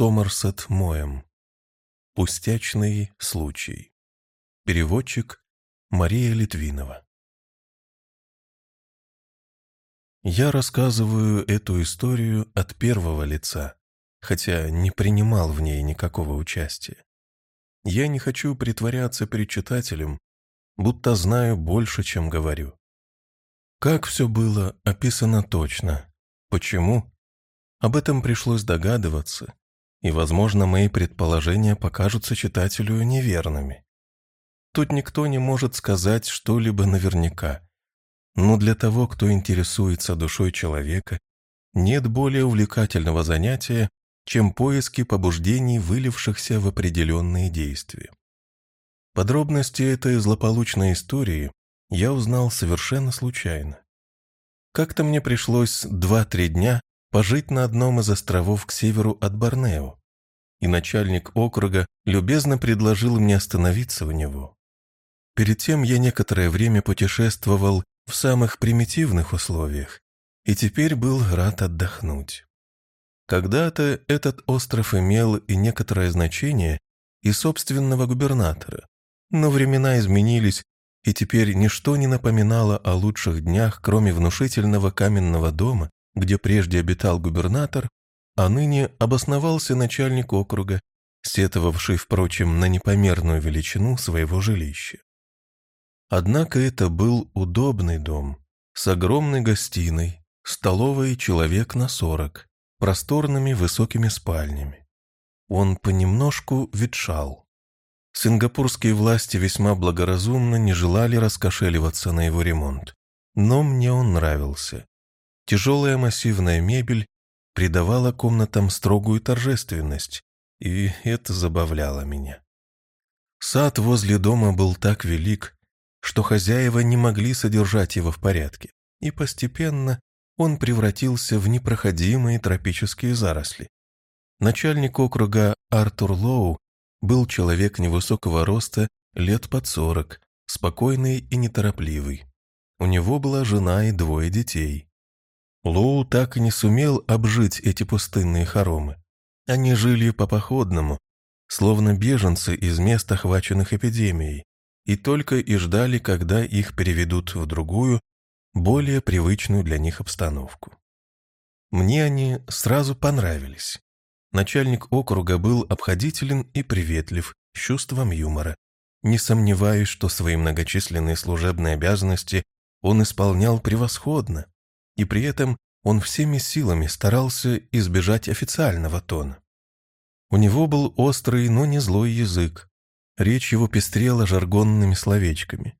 Сомерсет Моем. Пустячный случай. Переводчик Мария Литвинова. Я рассказываю эту историю от первого лица, хотя не принимал в ней никакого участия. Я не хочу притворяться перед читателем, будто знаю больше, чем говорю. Как все было, описано точно. Почему? Об этом пришлось догадываться, и, возможно, мои предположения покажутся читателю неверными. Тут никто не может сказать что-либо наверняка, но для того, кто интересуется душой человека, нет более увлекательного занятия, чем поиски побуждений, вылившихся в определенные действия. Подробности этой злополучной истории я узнал совершенно случайно. Как-то мне пришлось два-три дня пожить на одном из островов к северу от Борнео, и начальник округа любезно предложил мне остановиться у него. Перед тем я некоторое время путешествовал в самых примитивных условиях, и теперь был рад отдохнуть. Когда-то этот остров имел и некоторое значение и собственного губернатора, но времена изменились, и теперь ничто не напоминало о лучших днях, кроме внушительного каменного дома, где прежде обитал губернатор, а ныне обосновался начальник округа, сетовавший, впрочем, на непомерную величину своего жилища. Однако это был удобный дом, с огромной гостиной, столовой человек на сорок, просторными высокими спальнями. Он понемножку ветшал. Сингапурские власти весьма благоразумно не желали раскошеливаться на его ремонт, но мне он нравился. Тяжелая массивная мебель придавала комнатам строгую торжественность, и это забавляло меня. Сад возле дома был так велик, что хозяева не могли содержать его в порядке, и постепенно он превратился в непроходимые тропические заросли. Начальник округа Артур Лоу был человек невысокого роста, лет под сорок, спокойный и неторопливый. У него была жена и двое детей. Лоу так и не сумел обжить эти пустынные хоромы. Они жили по-походному, словно беженцы из мест, охваченных эпидемией, и только и ждали, когда их переведут в другую, более привычную для них обстановку. Мне они сразу понравились. Начальник округа был обходителен и приветлив, с чувством юмора. Не сомневаюсь, что свои многочисленные служебные обязанности он исполнял превосходно, и при этом он всеми силами старался избежать официального тона. У него был острый, но не злой язык. Речь его пестрела жаргонными словечками.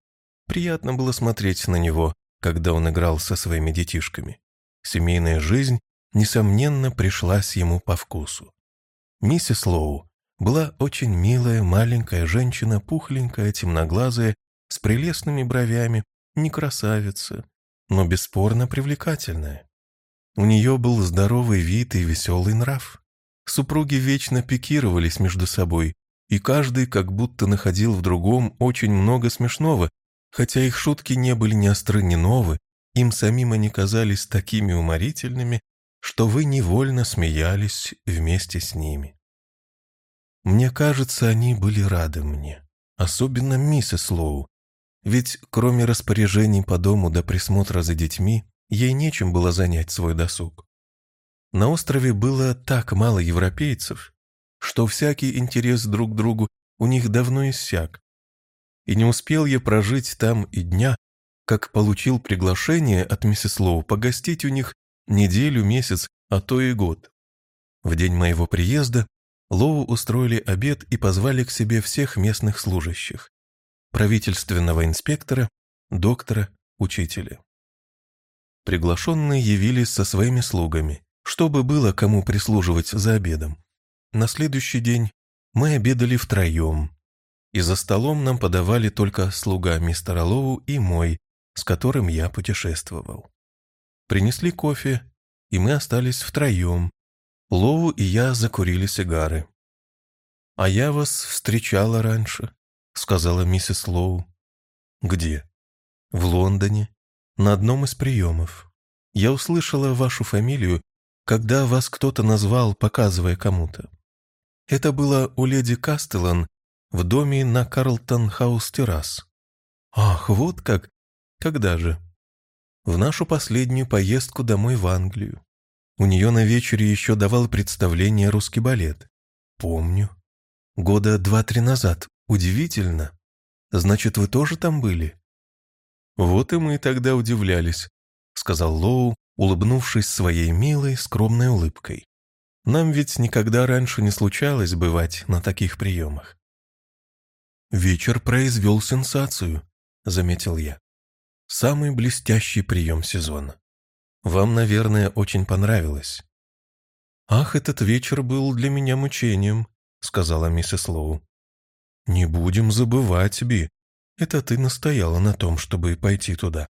Приятно было смотреть на него, когда он играл со своими детишками. Семейная жизнь, несомненно, пришлась ему по вкусу. Миссис Лоу была очень милая маленькая женщина, пухленькая, темноглазая, с прелестными бровями, не красавица, но бесспорно привлекательная. У нее был здоровый вид и веселый нрав. Супруги вечно пикировались между собой, и каждый как будто находил в другом очень много смешного, хотя их шутки не были ни остры, ни новы, им самим они казались такими уморительными, что вы невольно смеялись вместе с ними. Мне кажется, они были рады мне, особенно миссис Лоу, ведь кроме распоряжений по дому до присмотра за детьми, ей нечем было занять свой досуг. На острове было так мало европейцев, что всякий интерес друг к другу у них давно иссяк. И не успел я прожить там и дня, как получил приглашение от миссис Лоу погостить у них неделю, месяц, а то и год. В день моего приезда Лоу устроили обед и позвали к себе всех местных служащих правительственного инспектора, доктора, учителя. Приглашенные явились со своими слугами, чтобы было кому прислуживать за обедом. На следующий день мы обедали втроем, и за столом нам подавали только слуга мистера Лоу и мой, с которым я путешествовал. Принесли кофе, и мы остались втроем. Лоу и я закурили сигары. «А я вас встречала раньше», — сказала миссис Лоу. «Где?» «В Лондоне, на одном из приемов. Я услышала вашу фамилию, когда вас кто-то назвал, показывая кому-то. Это было у леди Кастелан в доме на Карлтон-хаус-террас. Ах, вот как! Когда же? В нашу последнюю поездку домой в Англию. У нее на вечере еще давал представление русский балет. Помню. Года два-три назад. Удивительно. Значит, вы тоже там были? Вот и мы тогда удивлялись, сказал Лоу, улыбнувшись своей милой, скромной улыбкой. Нам ведь никогда раньше не случалось бывать на таких приемах. «Вечер произвел сенсацию», — заметил я. «Самый блестящий прием сезона. Вам, наверное, очень понравилось». «Ах, этот вечер был для меня мучением», — сказала миссис Лоу. «Не будем забывать, Би. Это ты настояла на том, чтобы пойти туда.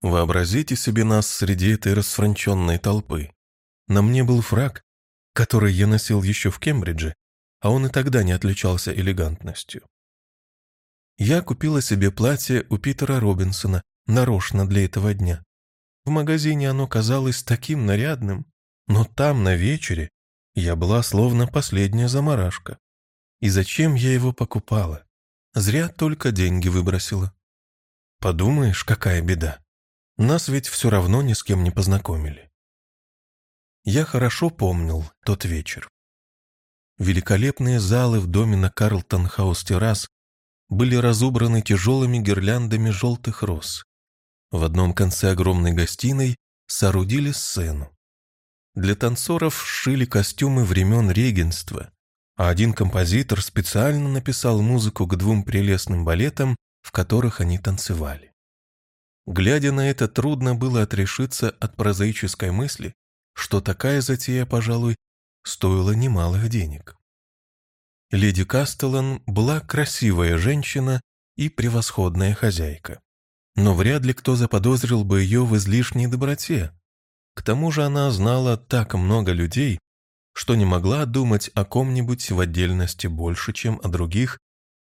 Вообразите себе нас среди этой расфранченной толпы. На мне был фраг, который я носил еще в Кембридже, а он и тогда не отличался элегантностью. Я купила себе платье у Питера Робинсона нарочно для этого дня. В магазине оно казалось таким нарядным, но там, на вечере, я была словно последняя заморашка. И зачем я его покупала? Зря только деньги выбросила. Подумаешь, какая беда. Нас ведь все равно ни с кем не познакомили. Я хорошо помнил тот вечер. Великолепные залы в доме на Карлтон-хаус-террас были разубраны тяжелыми гирляндами желтых роз. В одном конце огромной гостиной соорудили сцену. Для танцоров сшили костюмы времен регенства, а один композитор специально написал музыку к двум прелестным балетам, в которых они танцевали. Глядя на это, трудно было отрешиться от прозаической мысли, что такая затея, пожалуй, стоила немалых денег. Леди Кастелан была красивая женщина и превосходная хозяйка. Но вряд ли кто заподозрил бы ее в излишней доброте. К тому же она знала так много людей, что не могла думать о ком-нибудь в отдельности больше, чем о других,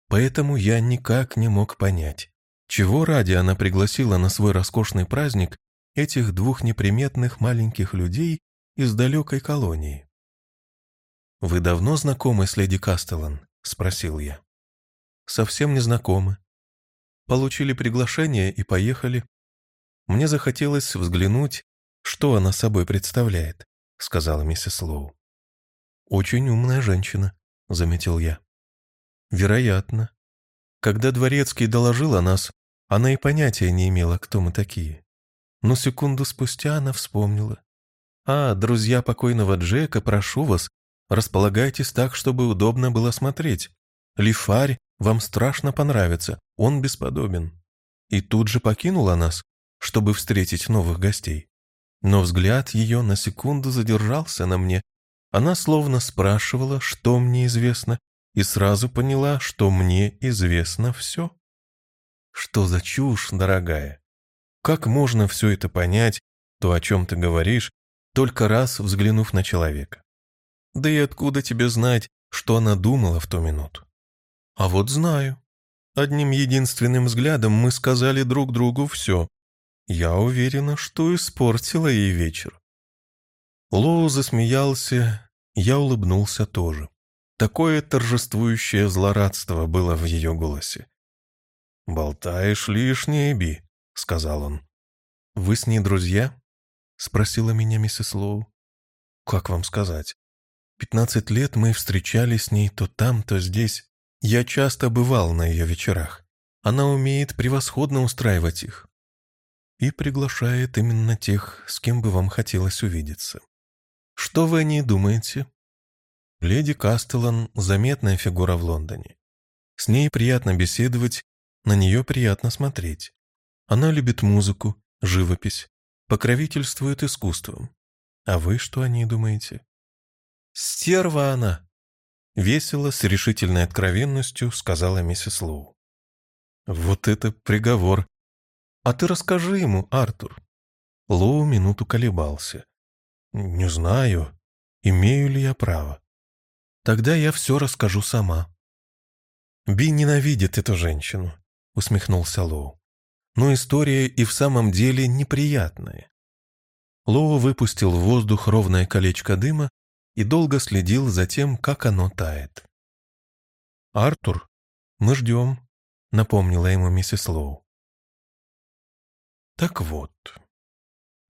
поэтому я никак не мог понять, чего ради она пригласила на свой роскошный праздник этих двух неприметных маленьких людей из далекой колонии. «Вы давно знакомы с леди Кастелан?» — спросил я. «Совсем не знакомы. Получили приглашение и поехали. Мне захотелось взглянуть, что она собой представляет», — сказала миссис Лоу. «Очень умная женщина», — заметил я. «Вероятно. Когда Дворецкий доложил о нас, она и понятия не имела, кто мы такие. Но секунду спустя она вспомнила. «А, друзья покойного Джека, прошу вас, располагайтесь так, чтобы удобно было смотреть. Лифарь вам страшно понравится, он бесподобен». И тут же покинула нас, чтобы встретить новых гостей. Но взгляд ее на секунду задержался на мне. Она словно спрашивала, что мне известно, и сразу поняла, что мне известно все. Что за чушь, дорогая? Как можно все это понять, то, о чем ты говоришь, только раз взглянув на человека? Да и откуда тебе знать, что она думала в ту минуту? А вот знаю. Одним единственным взглядом мы сказали друг другу все. Я уверена, что испортила ей вечер. Лоу засмеялся, я улыбнулся тоже. Такое торжествующее злорадство было в ее голосе, «Болтаешь лишнее, Би», — сказал он. «Вы с ней друзья?» — спросила меня миссис Лоу. «Как вам сказать? Пятнадцать лет мы встречались с ней то там, то здесь. Я часто бывал на ее вечерах. Она умеет превосходно устраивать их. И приглашает именно тех, с кем бы вам хотелось увидеться. Что вы о ней думаете?» Леди Кастелан — заметная фигура в Лондоне. С ней приятно беседовать на нее приятно смотреть. Она любит музыку, живопись, покровительствует искусством. А вы что о ней думаете? Стерва она! Весело, с решительной откровенностью сказала миссис Лоу. Вот это приговор. А ты расскажи ему, Артур. Лоу минуту колебался. Не знаю, имею ли я право. Тогда я все расскажу сама. Би ненавидит эту женщину усмехнулся Лоу. Но история и в самом деле неприятная. Лоу выпустил в воздух ровное колечко дыма и долго следил за тем, как оно тает. «Артур, мы ждем», — напомнила ему миссис Лоу. Так вот,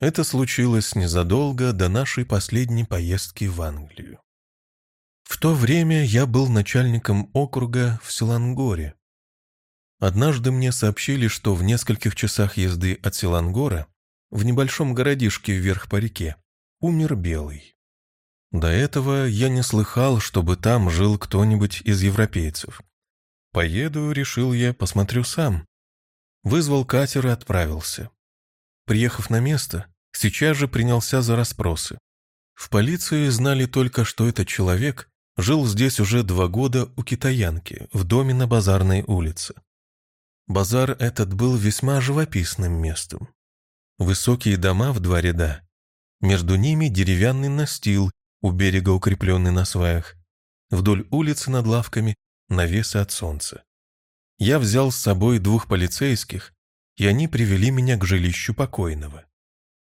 это случилось незадолго до нашей последней поездки в Англию. В то время я был начальником округа в Силангоре. Однажды мне сообщили, что в нескольких часах езды от Силангора, в небольшом городишке вверх по реке, умер Белый. До этого я не слыхал, чтобы там жил кто-нибудь из европейцев. Поеду, решил я, посмотрю сам. Вызвал катер и отправился. Приехав на место, сейчас же принялся за расспросы. В полиции знали только, что этот человек жил здесь уже два года у китаянки, в доме на Базарной улице. Базар этот был весьма живописным местом. Высокие дома в два ряда. Между ними деревянный настил, у берега укрепленный на сваях. Вдоль улицы над лавками навесы от солнца. Я взял с собой двух полицейских, и они привели меня к жилищу покойного.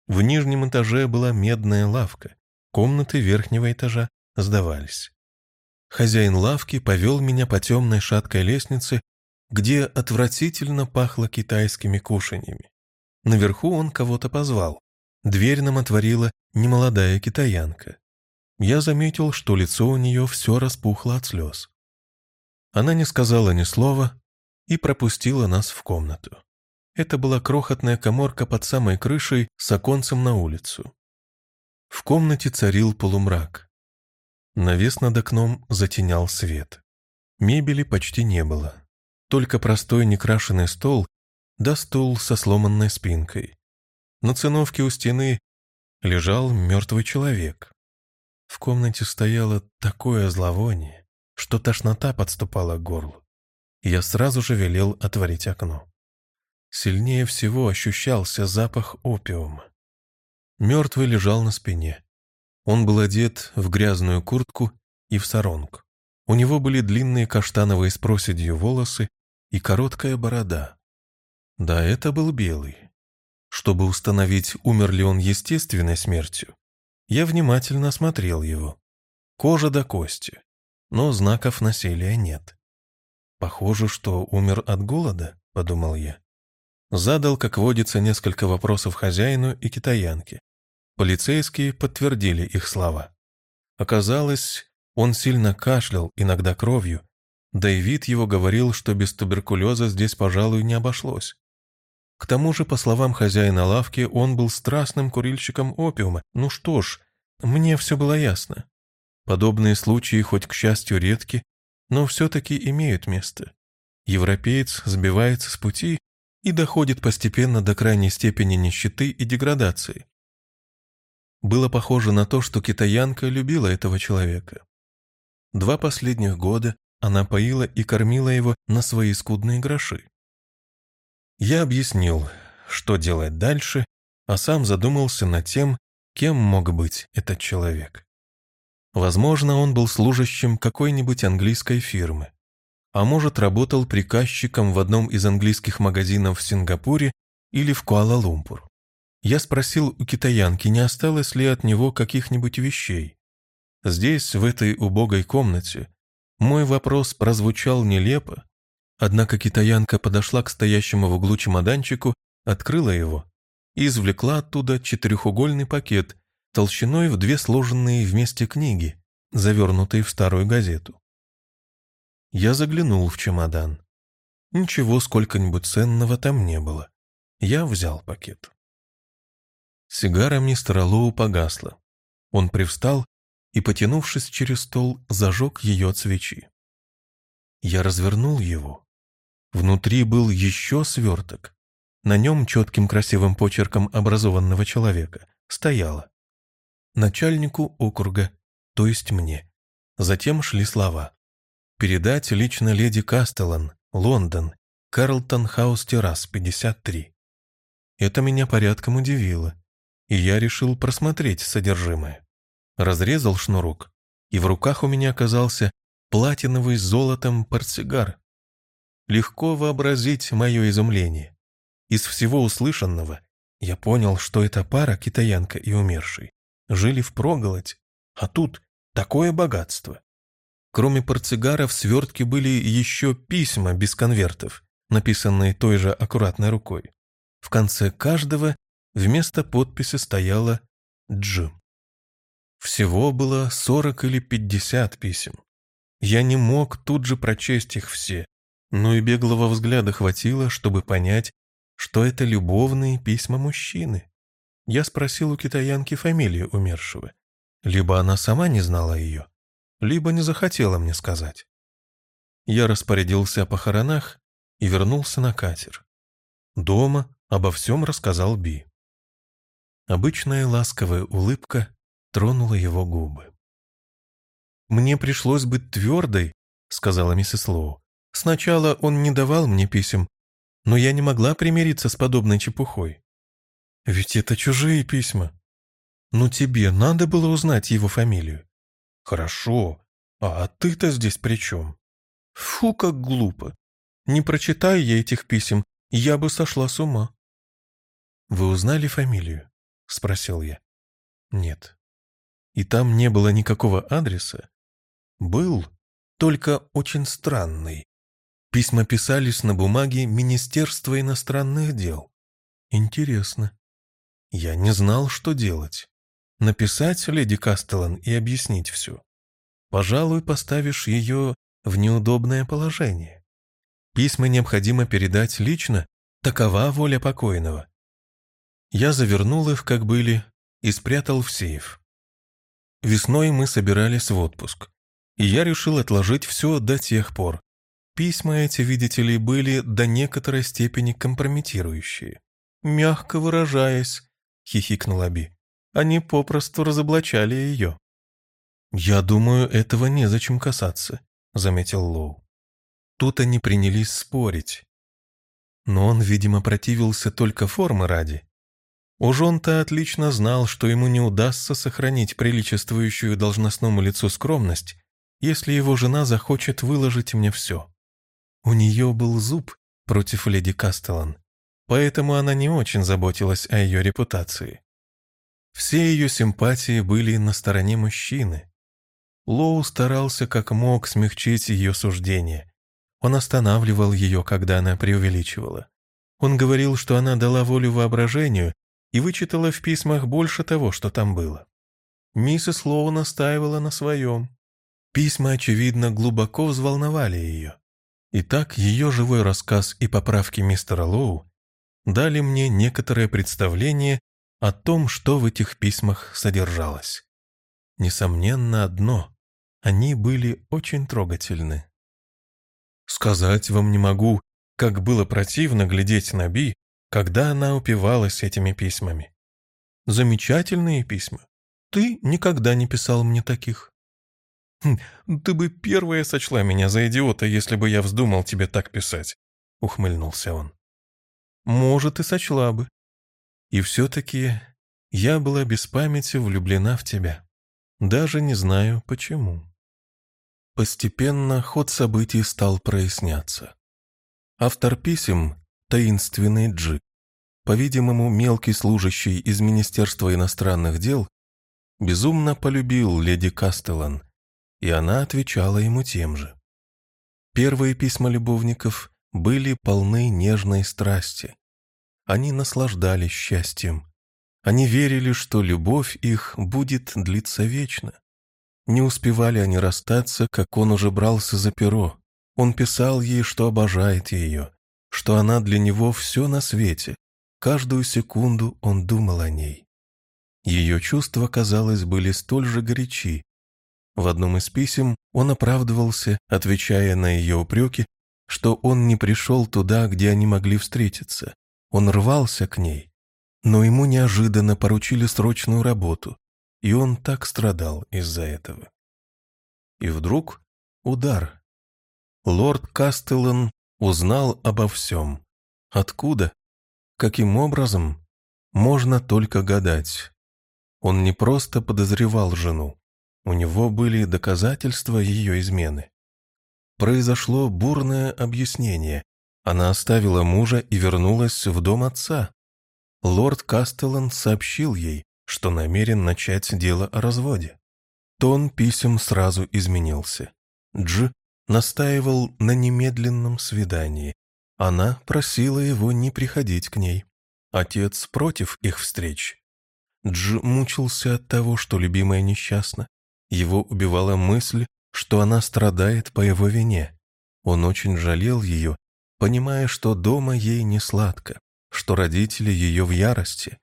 В нижнем этаже была медная лавка, комнаты верхнего этажа сдавались. Хозяин лавки повел меня по темной шаткой лестнице, где отвратительно пахло китайскими кушаньями. Наверху он кого-то позвал. Дверь нам отворила немолодая китаянка. Я заметил, что лицо у нее все распухло от слез. Она не сказала ни слова и пропустила нас в комнату. Это была крохотная коморка под самой крышей с оконцем на улицу. В комнате царил полумрак. Навес над окном затенял свет. Мебели почти не было. Только простой некрашенный стол да стул со сломанной спинкой. На циновке у стены лежал мертвый человек. В комнате стояло такое зловоние, что тошнота подступала к горлу. Я сразу же велел отворить окно. Сильнее всего ощущался запах опиума. Мертвый лежал на спине. Он был одет в грязную куртку и в саронг. У него были длинные каштановые с проседью волосы и короткая борода. Да, это был белый. Чтобы установить, умер ли он естественной смертью, я внимательно осмотрел его. Кожа до кости, но знаков насилия нет. Похоже, что умер от голода, подумал я. Задал, как водится, несколько вопросов хозяину и китаянке. Полицейские подтвердили их слова. Оказалось, он сильно кашлял, иногда кровью, да и вид его говорил, что без туберкулеза здесь, пожалуй, не обошлось. К тому же, по словам хозяина лавки, он был страстным курильщиком опиума. Ну что ж, мне все было ясно. Подобные случаи, хоть к счастью, редки, но все-таки имеют место. Европеец сбивается с пути и доходит постепенно до крайней степени нищеты и деградации. Было похоже на то, что китаянка любила этого человека. Два последних года она поила и кормила его на свои скудные гроши. Я объяснил, что делать дальше, а сам задумался над тем, кем мог быть этот человек. Возможно, он был служащим какой-нибудь английской фирмы, а может, работал приказчиком в одном из английских магазинов в Сингапуре или в Куала-Лумпур. Я спросил у китаянки, не осталось ли от него каких-нибудь вещей. Здесь, в этой убогой комнате, мой вопрос прозвучал нелепо, однако китаянка подошла к стоящему в углу чемоданчику, открыла его и извлекла оттуда четырехугольный пакет толщиной в две сложенные вместе книги, завернутые в старую газету. Я заглянул в чемодан. Ничего сколько-нибудь ценного там не было. Я взял пакет. Сигара мистера Лоу погасла. Он привстал и, потянувшись через стол, зажег ее от свечи. Я развернул его. Внутри был еще сверток. На нем четким красивым почерком образованного человека стояло «Начальнику округа, то есть мне». Затем шли слова. «Передать лично леди Кастеллан, Лондон, Карлтон Хаус Террас, 53». Это меня порядком удивило и я решил просмотреть содержимое. Разрезал шнурок, и в руках у меня оказался платиновый с золотом портсигар. Легко вообразить мое изумление. Из всего услышанного я понял, что эта пара, китаянка и умерший, жили в проголодь, а тут Такое богатство. Кроме портсигара в свертке были еще письма без конвертов, написанные той же аккуратной рукой. В конце каждого вместо подписи стояла «Дж». Всего было сорок или пятьдесят писем. Я не мог тут же прочесть их все, но и беглого взгляда хватило, чтобы понять, что это любовные письма мужчины. Я спросил у китаянки фамилию умершего. Либо она сама не знала ее, либо не захотела мне сказать. Я распорядился о похоронах и вернулся на катер. Дома обо всем рассказал Би. Обычная ласковая улыбка тронула его губы. «Мне пришлось быть твердой», — сказала миссис Лоу. «Сначала он не давал мне писем, но я не могла примириться с подобной чепухой. Ведь это чужие письма. Ну тебе надо было узнать его фамилию. Хорошо, а ты-то здесь при чем? Фу, как глупо. Не прочитая я этих писем, я бы сошла с ума. Вы узнали фамилию? Спросил я. Нет и там не было никакого адреса, был, только очень странный. Письма писались на бумаге Министерства иностранных дел. Интересно. Я не знал, что делать. Написать леди Кастелан и объяснить все. Пожалуй, поставишь ее в неудобное положение. Письма необходимо передать лично, такова воля покойного. Я завернул их, как были, и спрятал в сейф. Весной мы собирались в отпуск, и я решил отложить все до тех пор. Письма эти, видите ли, были до некоторой степени компрометирующие. «Мягко выражаясь», — хихикнул Аби, — «они попросту разоблачали ее». «Я думаю, этого незачем касаться», — заметил Лоу. Тут они принялись спорить. Но он, видимо, противился только формы ради, Уж он-то отлично знал, что ему не удастся сохранить приличествующую должностному лицу скромность, если его жена захочет выложить мне все. У нее был зуб против леди Кастелан, поэтому она не очень заботилась о ее репутации. Все ее симпатии были на стороне мужчины. Лоу старался как мог смягчить ее суждение. Он останавливал ее, когда она преувеличивала. Он говорил, что она дала волю воображению и вычитала в письмах больше того, что там было. Миссис Лоу настаивала на своем. Письма, очевидно, глубоко взволновали ее. Итак, ее живой рассказ и поправки мистера Лоу дали мне некоторое представление о том, что в этих письмах содержалось. Несомненно, одно — они были очень трогательны. Сказать вам не могу, как было противно глядеть на Би, когда она упивалась этими письмами. Замечательные письма. Ты никогда не писал мне таких. Хм, ты бы первая сочла меня за идиота, если бы я вздумал тебе так писать, ухмыльнулся он. Может, и сочла бы. И все-таки я была без памяти влюблена в тебя. Даже не знаю, почему. Постепенно ход событий стал проясняться. Автор писем таинственный Джи, по-видимому, мелкий служащий из Министерства иностранных дел, безумно полюбил леди Кастелан, и она отвечала ему тем же. Первые письма любовников были полны нежной страсти. Они наслаждались счастьем. Они верили, что любовь их будет длиться вечно. Не успевали они расстаться, как он уже брался за перо. Он писал ей, что обожает ее, что она для него все на свете. Каждую секунду он думал о ней. Ее чувства, казалось, были столь же горячи. В одном из писем он оправдывался, отвечая на ее упреки, что он не пришел туда, где они могли встретиться. Он рвался к ней, но ему неожиданно поручили срочную работу, и он так страдал из-за этого. И вдруг удар. Лорд Кастеллан узнал обо всем. Откуда? Каким образом? Можно только гадать. Он не просто подозревал жену. У него были доказательства ее измены. Произошло бурное объяснение. Она оставила мужа и вернулась в дом отца. Лорд Кастеллан сообщил ей, что намерен начать дело о разводе. Тон писем сразу изменился. Дж настаивал на немедленном свидании. Она просила его не приходить к ней. Отец против их встреч. Дж мучился от того, что любимая несчастна. Его убивала мысль, что она страдает по его вине. Он очень жалел ее, понимая, что дома ей не сладко, что родители ее в ярости.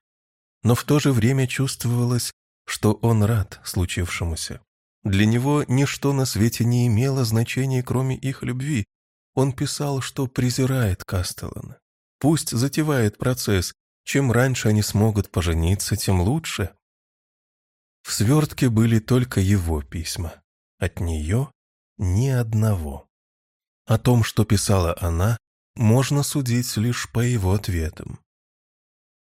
Но в то же время чувствовалось, что он рад случившемуся. Для него ничто на свете не имело значения, кроме их любви. Он писал, что презирает Кастеллана. Пусть затевает процесс. Чем раньше они смогут пожениться, тем лучше. В свертке были только его письма. От нее ни одного. О том, что писала она, можно судить лишь по его ответам.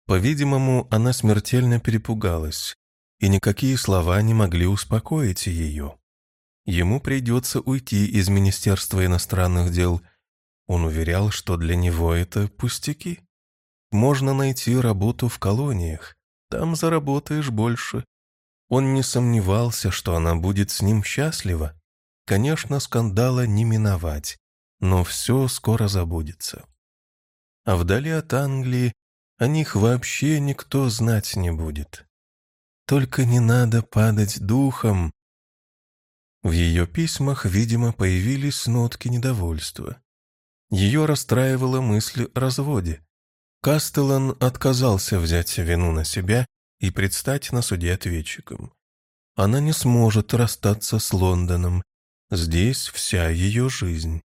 По-видимому, она смертельно перепугалась, и никакие слова не могли успокоить ее. Ему придется уйти из Министерства иностранных дел. Он уверял, что для него это пустяки. Можно найти работу в колониях, там заработаешь больше. Он не сомневался, что она будет с ним счастлива. Конечно, скандала не миновать, но все скоро забудется. А вдали от Англии о них вообще никто знать не будет. Только не надо падать духом. В ее письмах, видимо, появились нотки недовольства. Ее расстраивала мысль о разводе. Кастелан отказался взять вину на себя и предстать на суде ответчиком. Она не сможет расстаться с Лондоном. Здесь вся ее жизнь.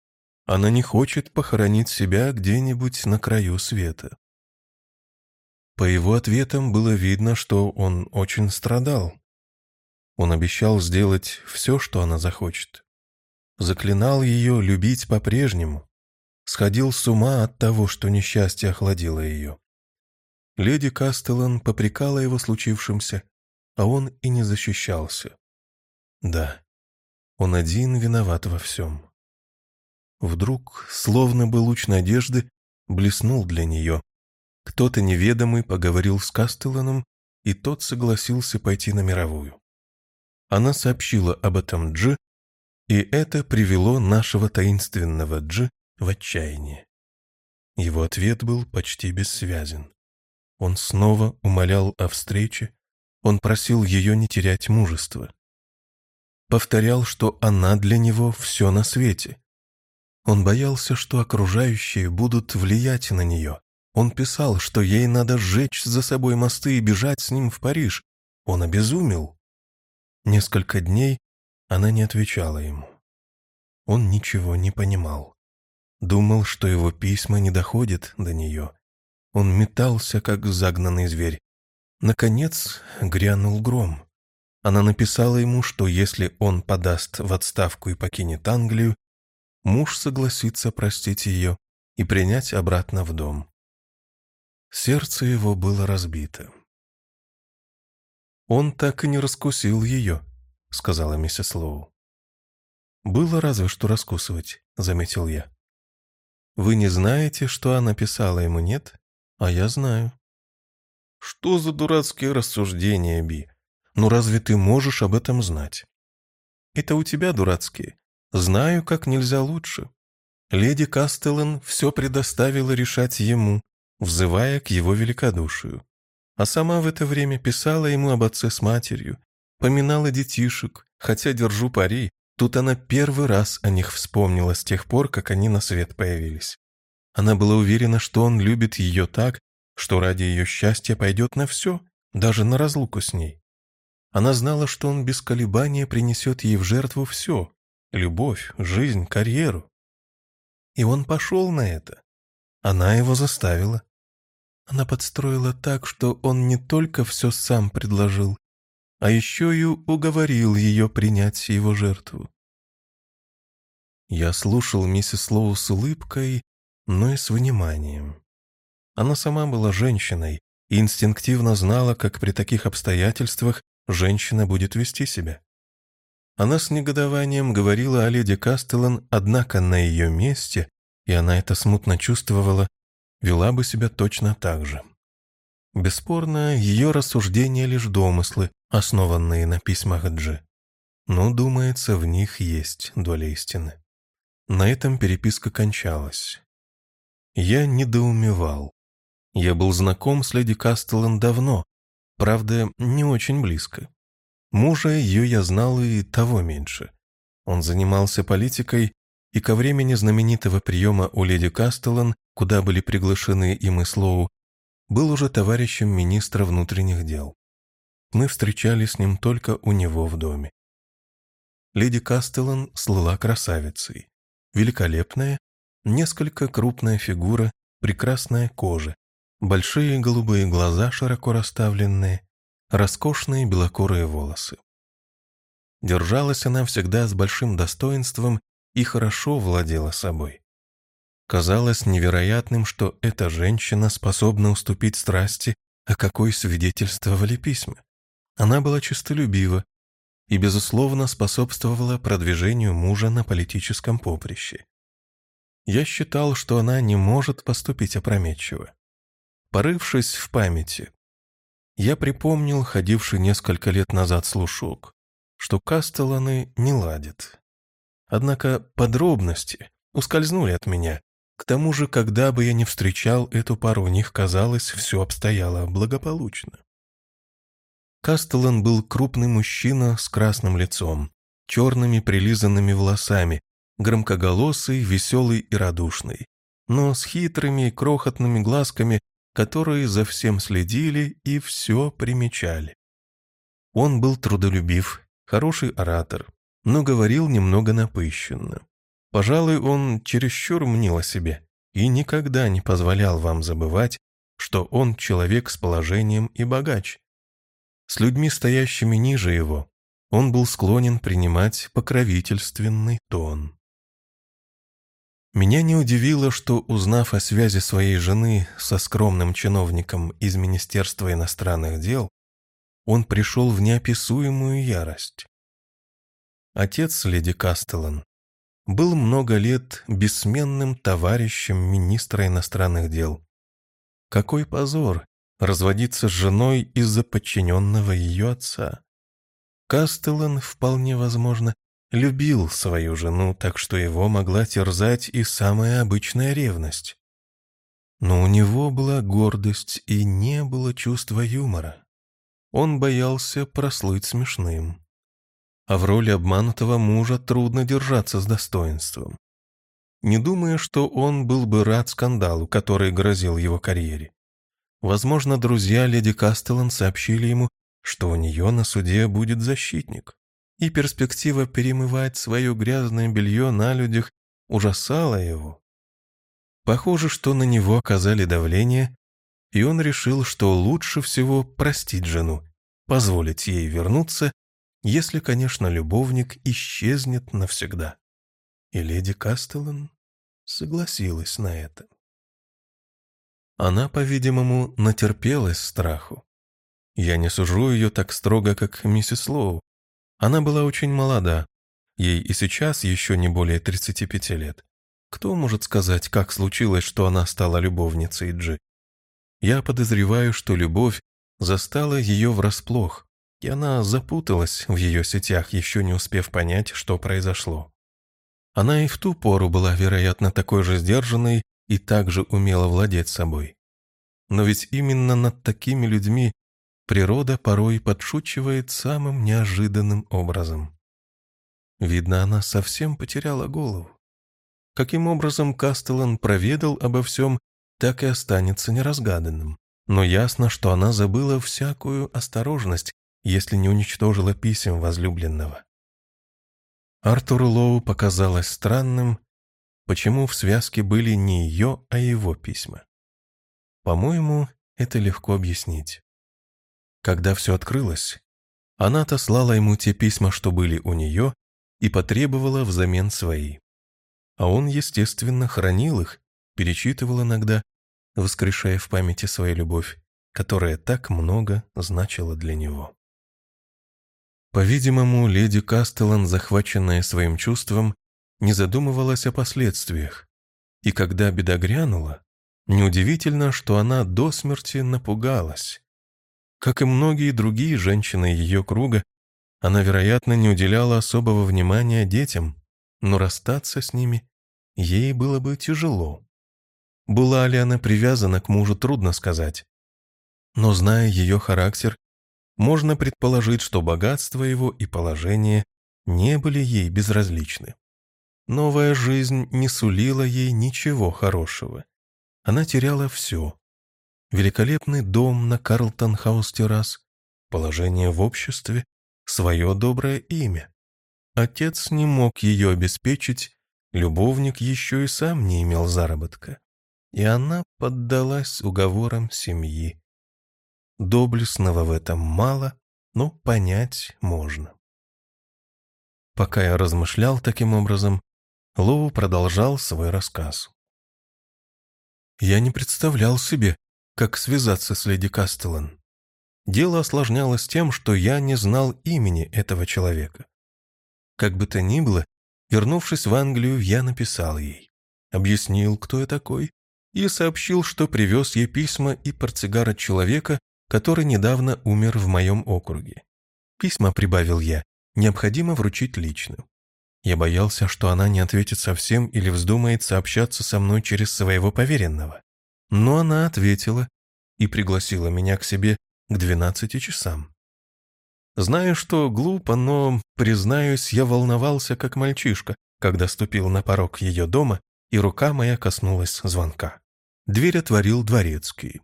Она не хочет похоронить себя где-нибудь на краю света. По его ответам было видно, что он очень страдал. Он обещал сделать все, что она захочет. Заклинал ее любить по-прежнему. Сходил с ума от того, что несчастье охладило ее. Леди Кастеллан попрекала его случившимся, а он и не защищался. Да, он один виноват во всем. Вдруг, словно бы луч надежды, блеснул для нее, кто-то неведомый поговорил с Кастелланом, и тот согласился пойти на мировую. Она сообщила об этом Дж, и это привело нашего таинственного Дж в отчаяние. Его ответ был почти бессвязен. Он снова умолял о встрече, он просил ее не терять мужества. Повторял, что она для него все на свете. Он боялся, что окружающие будут влиять на нее, он писал, что ей надо сжечь за собой мосты и бежать с ним в Париж. Он обезумел. Несколько дней она не отвечала ему. Он ничего не понимал. Думал, что его письма не доходят до нее. Он метался, как загнанный зверь. Наконец грянул гром. Она написала ему, что если он подаст в отставку и покинет Англию, муж согласится простить ее и принять обратно в дом. Сердце его было разбито. «Он так и не раскусил ее», — сказала миссис Лоу. «Было разве что раскусывать», — заметил я. «Вы не знаете, что она писала ему, нет? А я знаю». «Что за дурацкие рассуждения, Би? Ну разве ты можешь об этом знать?» «Это у тебя дурацкие. Знаю, как нельзя лучше. Леди Кастеллан все предоставила решать ему, взывая к его великодушию. А сама в это время писала ему об отце с матерью, поминала детишек, хотя держу пари, тут она первый раз о них вспомнила с тех пор, как они на свет появились. Она была уверена, что он любит ее так, что ради ее счастья пойдет на все, даже на разлуку с ней. Она знала, что он без колебания принесет ей в жертву все — любовь, жизнь, карьеру. И он пошел на это. Она его заставила. Она подстроила так, что он не только все сам предложил, а еще и уговорил ее принять его жертву. Я слушал миссис Лоу с улыбкой, но и с вниманием. Она сама была женщиной и инстинктивно знала, как при таких обстоятельствах женщина будет вести себя. Она с негодованием говорила о леди Кастеллан, однако на ее месте, и она это смутно чувствовала, вела бы себя точно так же. Бесспорно, ее рассуждения лишь домыслы, основанные на письмах Джи. но, думается, в них есть доля истины. На этом переписка кончалась. Я недоумевал. Я был знаком с леди Кастеллан давно, правда, не очень близко. Мужа ее я знал и того меньше. Он занимался политикой, и ко времени знаменитого приема у леди Кастеллан, куда были приглашены и мы Слоу, был уже товарищем министра внутренних дел. Мы встречались с ним только у него в доме. Леди Кастеллан слыла красавицей. Великолепная, несколько крупная фигура, прекрасная кожа, большие голубые глаза широко расставленные, роскошные белокурые волосы. Держалась она всегда с большим достоинством и хорошо владела собой. Казалось невероятным, что эта женщина способна уступить страсти, о какой свидетельствовали письма. Она была честолюбива и, безусловно, способствовала продвижению мужа на политическом поприще. Я считал, что она не может поступить опрометчиво. Порывшись в памяти, я припомнил ходивший несколько лет назад слушок, что Кастелланы не ладят. Однако подробности ускользнули от меня, к тому же, когда бы я ни встречал эту пару, у них, казалось, все обстояло благополучно. Кастеллан был крупный мужчина с красным лицом, черными прилизанными волосами, громкоголосый, веселый и радушный, но с хитрыми крохотными глазками, которые за всем следили и все примечали. Он был трудолюбив, хороший оратор, но говорил немного напыщенно. Пожалуй, он чересчур мнил о себе и никогда не позволял вам забывать, что он человек с положением и богач. С людьми, стоящими ниже его, он был склонен принимать покровительственный тон. Меня не удивило, что, узнав о связи своей жены со скромным чиновником из Министерства иностранных дел, он пришел в неописуемую ярость. Отец леди Кастеллан был много лет бессменным товарищем министра иностранных дел. Какой позор разводиться с женой из-за подчиненного ее отца. Кастеллан, вполне возможно, любил свою жену, так что его могла терзать и самая обычная ревность. Но у него была гордость и не было чувства юмора. Он боялся прослыть смешным а в роли обманутого мужа трудно держаться с достоинством. Не думая, что он был бы рад скандалу, который грозил его карьере. Возможно, друзья леди Кастеллан сообщили ему, что у нее на суде будет защитник, и перспектива перемывать свое грязное белье на людях ужасала его. Похоже, что на него оказали давление, и он решил, что лучше всего простить жену, позволить ей вернуться если, конечно, любовник исчезнет навсегда. И леди Кастеллан согласилась на это. Она, по-видимому, натерпелась страху. Я не сужу ее так строго, как миссис Лоу. Она была очень молода. Ей и сейчас еще не более 35 лет. Кто может сказать, как случилось, что она стала любовницей Джи? Я подозреваю, что любовь застала ее врасплох, и она запуталась в ее сетях, еще не успев понять, что произошло. Она и в ту пору была, вероятно, такой же сдержанной и также умела владеть собой. Но ведь именно над такими людьми природа порой подшучивает самым неожиданным образом. Видно, она совсем потеряла голову. Каким образом Кастеллан проведал обо всем, так и останется неразгаданным. Но ясно, что она забыла всякую осторожность если не уничтожила писем возлюбленного. Артуру Лоу показалось странным, почему в связке были не ее, а его письма. По-моему, это легко объяснить. Когда все открылось, она отослала ему те письма, что были у нее, и потребовала взамен свои. А он, естественно, хранил их, перечитывал иногда, воскрешая в памяти свою любовь, которая так много значила для него. По-видимому, леди Кастеллан, захваченная своим чувством, не задумывалась о последствиях. И когда беда грянула, неудивительно, что она до смерти напугалась. Как и многие другие женщины ее круга, Она, вероятно, не уделяла особого внимания детям, но расстаться с ними ей было бы тяжело. Была ли она привязана к мужу, трудно сказать. Но, зная ее характер, можно предположить, что богатство его и положение не были ей безразличны. Новая жизнь не сулила ей ничего хорошего. Она теряла все. Великолепный дом на Карлтон-хаус-террас, положение в обществе, свое доброе имя. Отец не мог ее обеспечить, любовник еще и сам не имел заработка. И она поддалась уговорам семьи. Доблестного в этом мало, но понять можно. Пока я размышлял таким образом, Лоу продолжал свой рассказ. Я не представлял себе, как связаться с леди Кастеллан. Дело осложнялось тем, что я не знал имени этого человека. Как бы то ни было, вернувшись в Англию, я написал ей, объяснил, кто я такой, и сообщил, что привез ей письма и портсигар от человека, который недавно умер в моем округе. Письма, прибавил я, необходимо вручить лично. Я боялся, что она не ответит совсем или вздумает сообщаться со мной через своего поверенного. Но она ответила и пригласила меня к себе к двенадцати часам. Знаю, что глупо, но, признаюсь, я волновался, как мальчишка, когда ступил на порог ее дома, и рука моя коснулась звонка. Дверь отворил дворецкий.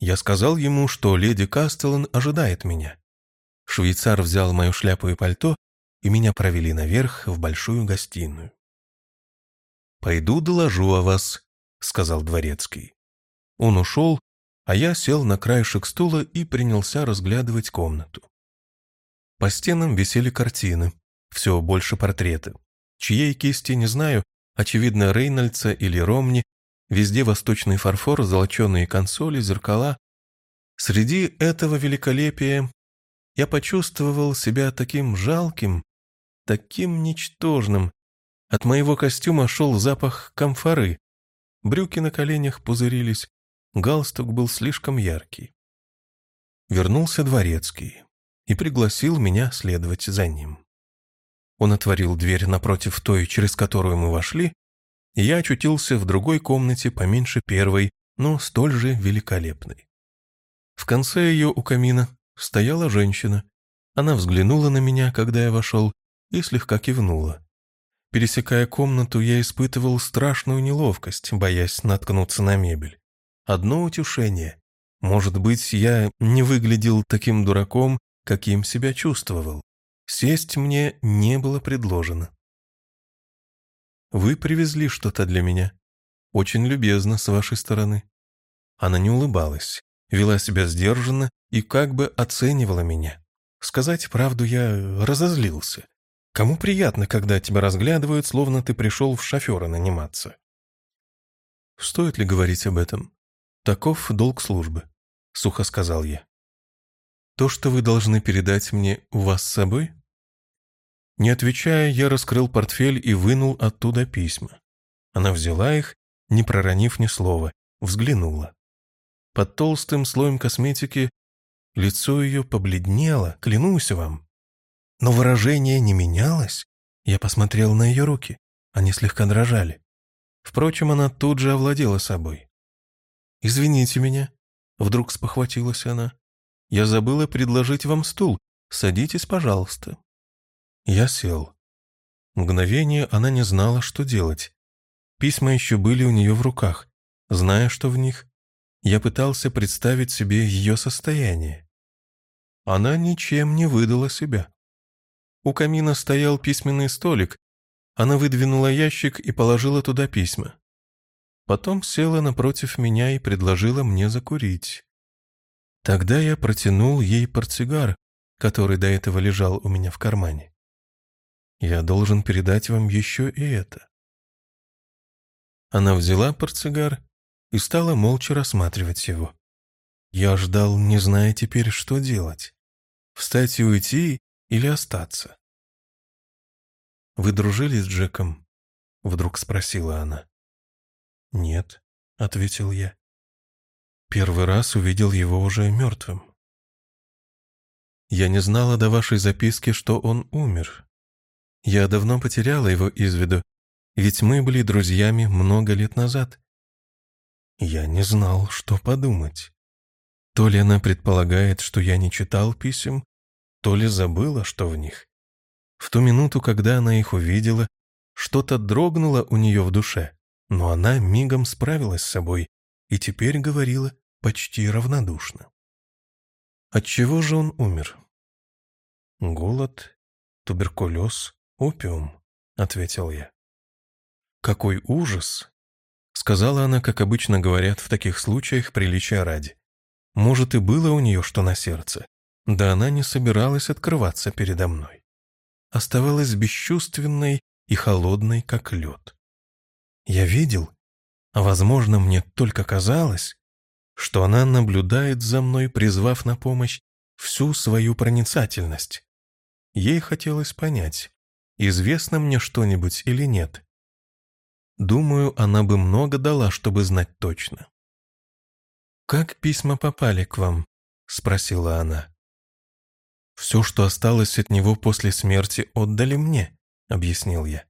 Я сказал ему, что леди Кастеллан ожидает меня. Швейцар взял мою шляпу и пальто, и меня провели наверх в большую гостиную. «Пойду доложу о вас», — сказал дворецкий. Он ушел, а я сел на краешек стула и принялся разглядывать комнату. По стенам висели картины, все больше портреты. Чьей кисти не знаю, очевидно, Рейнольдса или Ромни, везде восточный фарфор, золоченые консоли, зеркала. Среди этого великолепия я почувствовал себя таким жалким, таким ничтожным. От моего костюма шел запах камфоры. Брюки на коленях пузырились, галстук был слишком яркий. Вернулся дворецкий и пригласил меня следовать за ним. Он отворил дверь напротив той, через которую мы вошли, и я очутился в другой комнате поменьше первой, но столь же великолепной. В конце ее у камина стояла женщина. Она взглянула на меня, когда я вошел, и слегка кивнула. Пересекая комнату, я испытывал страшную неловкость, боясь наткнуться на мебель. Одно утешение. Может быть, я не выглядел таким дураком, каким себя чувствовал. Сесть мне не было предложено. «Вы привезли что-то для меня. Очень любезно с вашей стороны». Она не улыбалась, вела себя сдержанно и как бы оценивала меня. Сказать правду, я разозлился. Кому приятно, когда тебя разглядывают, словно ты пришел в шофера наниматься? Стоит ли говорить об этом? Таков долг службы, сухо сказал я. То, что вы должны передать мне, у вас с собой? Не отвечая, я раскрыл портфель и вынул оттуда письма. Она взяла их, не проронив ни слова, взглянула. Под толстым слоем косметики лицо ее побледнело, клянусь вам. Но выражение не менялось. Я посмотрел на ее руки. Они слегка дрожали. Впрочем, она тут же овладела собой. «Извините меня», — вдруг спохватилась она. «Я забыла предложить вам стул. Садитесь, пожалуйста». Я сел. Мгновение она не знала, что делать. Письма еще были у нее в руках. Зная, что в них, я пытался представить себе ее состояние. Она ничем не выдала себя. У камина стоял письменный столик. Она выдвинула ящик и положила туда письма. Потом села напротив меня и предложила мне закурить. Тогда я протянул ей портсигар, который до этого лежал у меня в кармане. Я должен передать вам еще и это. Она взяла портсигар и стала молча рассматривать его. Я ждал, не зная теперь, что делать. Встать и уйти или остаться? «Вы дружили с Джеком?» — вдруг спросила она. «Нет», — ответил я. Первый раз увидел его уже мертвым. Я не знала до вашей записки, что он умер. Я давно потеряла его из виду, ведь мы были друзьями много лет назад. Я не знал, что подумать. То ли она предполагает, что я не читал писем, то ли забыла, что в них. В ту минуту, когда она их увидела, что-то дрогнуло у нее в душе, но она мигом справилась с собой и теперь говорила почти равнодушно. Отчего же он умер? Голод, туберкулез, опиум, ответил я. Какой ужас! Сказала она, как обычно говорят в таких случаях приличия ради. Может, и было у нее что на сердце, да она не собиралась открываться передо мной. Оставалась бесчувственной и холодной, как лед. Я видел, а, возможно, мне только казалось, что она наблюдает за мной, призвав на помощь всю свою проницательность. Ей хотелось понять, известно мне что-нибудь или нет. Думаю, она бы много дала, чтобы знать точно. «Как письма попали к вам?» — спросила она. «Все, что осталось от него после смерти, отдали мне», — объяснил я.